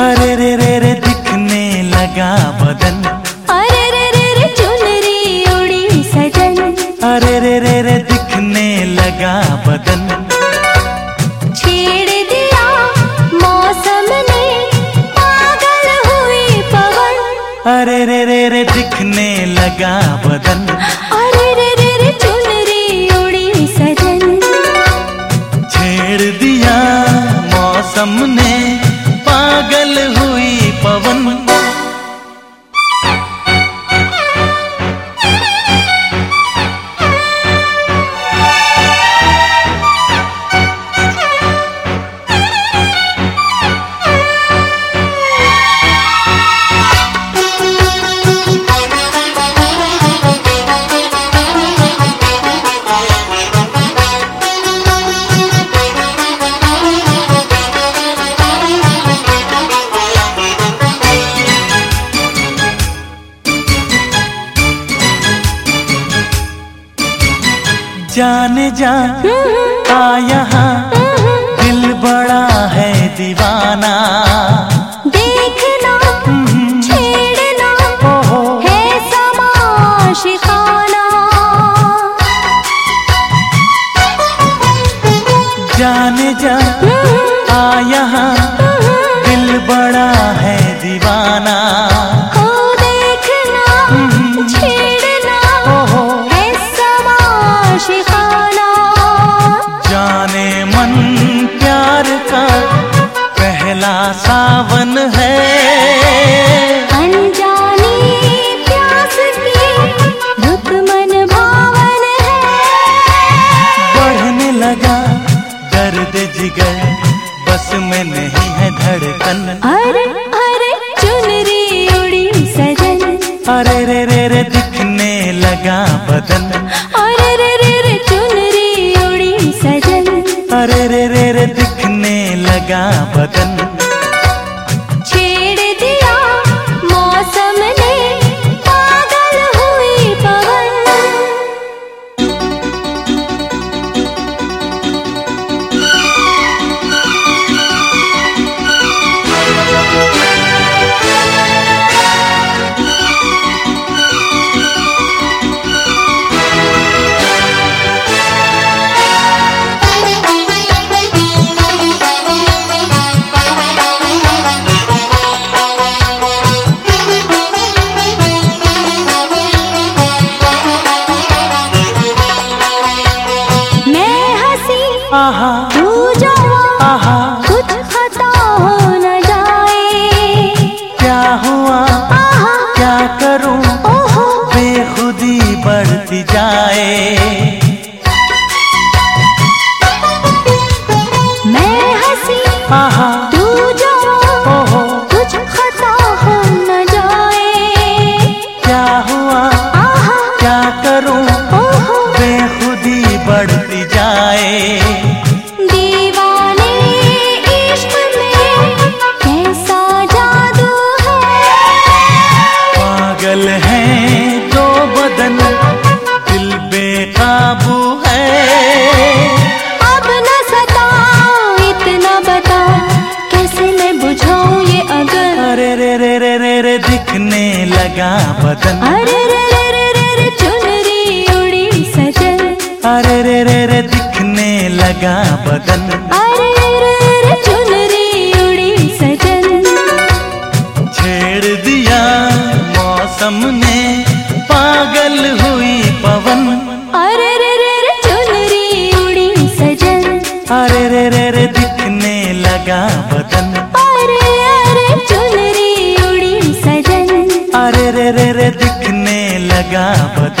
अरे रे रे रे दिखने लगा बदन अरे रे रे रे चुनरी उड़ी सजन अरे रे रे रे दिखने लगा बदन छेड़ दिया मौसम ने पागल हुई पवन अरे रे रे रे दिखने लगा बदन अरे रे रे रे चुनरी उड़ी सजन छेड़ दिया मौसम ने जाने जा आ यहाँ दिल बड़ा है दीवाना। देखना छेड़ना है समा शिखाना जाने जा आ यहाँ सावन है। अनजानी प्यास की रुत मन भावन है। बढ़ने लगा दर्द जिगर बस में नहीं है धड़कन। अरे अरे चुनरी उड़ी सजन। अरे रे रे रे दिखने लगा बदन। अरे रे रे रे चुनरी उड़ी सजन। अरे रे रे रे दिखने लगा बदन। तू कुछ खता हो न जाए। क्या हुआ? लगा बदन। अरे रे रे रे रे रे चुनरी उड़ी सजन। अरे रे रे रे दिखने लगा बदन। अरे रे रे रे चुनरी उड़ी सजन। छेड़ दिया मौसम ने पागल हुई पवन। अरे रे रे रे चुनरी उड़ी सजन। अरे रे रे रे दिखने लगा बदन। रे रे दिखने लगा बदन।